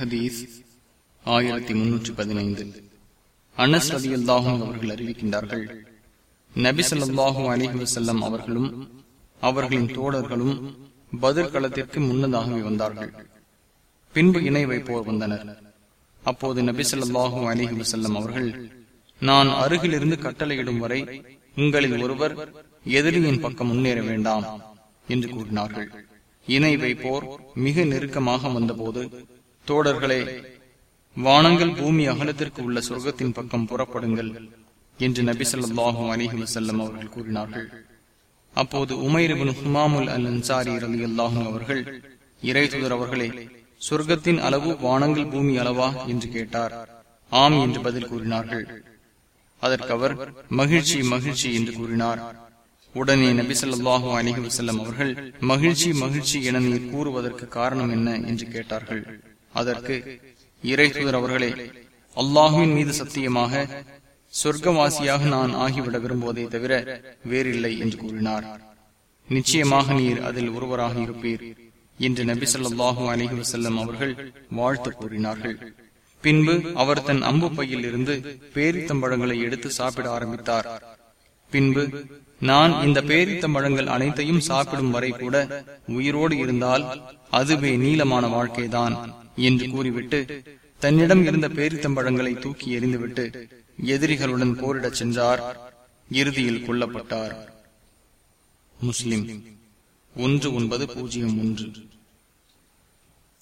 ஹதீஸ் ஆயிரத்தி முன்னூற்றி பதினைந்து. அனஸ் ரதி அல்லாஹும் அவர்கள் அறிவிக்கின்றார்கள் நபி சொல்லாஹும் அலைஹி வஸல்லம் அவர்களும் அவர்களின் தோழர்களும் பதிர் களத்திற்கு முன்னதாகவே வந்தார்கள். பின்பு இணை வைப்போர் வந்தனர். அப்போது நபி சொல்லாஹும் அலைஹி வஸல்லம் அவர்கள் நான் அருகிலிருந்து கட்டளையிடும் வரை உங்களில் ஒருவர் எதிரியின் பக்கம் முன்னேற வேண்டாம் என்று கூறினார்கள். இணை வைப்போர் மிக நெருக்கமாக வந்தபோது தோடர்களே வானங்கள் பூமி அகலத்திற்கு உள்ள சொர்க்கத்தின் பக்கம் புறப்படுங்கள் என்று நபி சொல்லாஹும் அலிஹி வசல்லம் அவர்கள் கூறினார்கள். அப்போது உமைர் ஹுமாமுல் அல் அன்சாரி ரலியல்லாஹு அவர்கள் இறை தூதர் அவர்களே சொர்க்கத்தின் அளவு வானங்கள் பூமி அளவா என்று கேட்டார். ஆம் என்று பதில் கூறினார்கள். அதற்கு அவர் மகிழ்ச்சி மகிழ்ச்சி என்று கூறினார். உடனே நபி ஸல்லல்லாஹு அலிஹி வசல்லம் அவர்கள் மகிழ்ச்சி மகிழ்ச்சி என நீர் கூறுவதற்கு காரணம் என்ன என்று கேட்டார்கள். அதற்கு இறை அவர்களே அல்லாஹுவின் மீது சத்தியமாக சொர்க்கவாசியாக நான் ஆகிவிட விரும்புவதை தவிர வேறில்லை என்று கூறினார். நிச்சயமாக நீர் அதில் ஒருவராக இருப்பீர் என்று நபி சொல்லாஹு அலைஹி வசல்லம் அவர்கள் வாழ்த்து கூறினார்கள். பின்பு அவர் தன் அம்பு பையில் இருந்து பேரித்தம்பழங்களை எடுத்து சாப்பிட ஆரம்பித்தார். பின்பு நான் இந்த பேரித்தம்பழங்கள் அனைத்தையும் சாப்பிடும் வரை கூட உயிரோடு இருந்தால் அதுவே நீளமான வாழ்க்கைதான். என்று கூறிவிட்டு தன்னிடம் இருந்த பேரித்தம்பழங்களை தூக்கி எறிந்துவிட்டு எதிரிகளுடன் போரிடச் சென்றார். இறுதியில் கொல்லப்பட்டார். முஸ்லிம் ஒன்று ஒன்பது பூஜ்ஜியம் ஒன்று.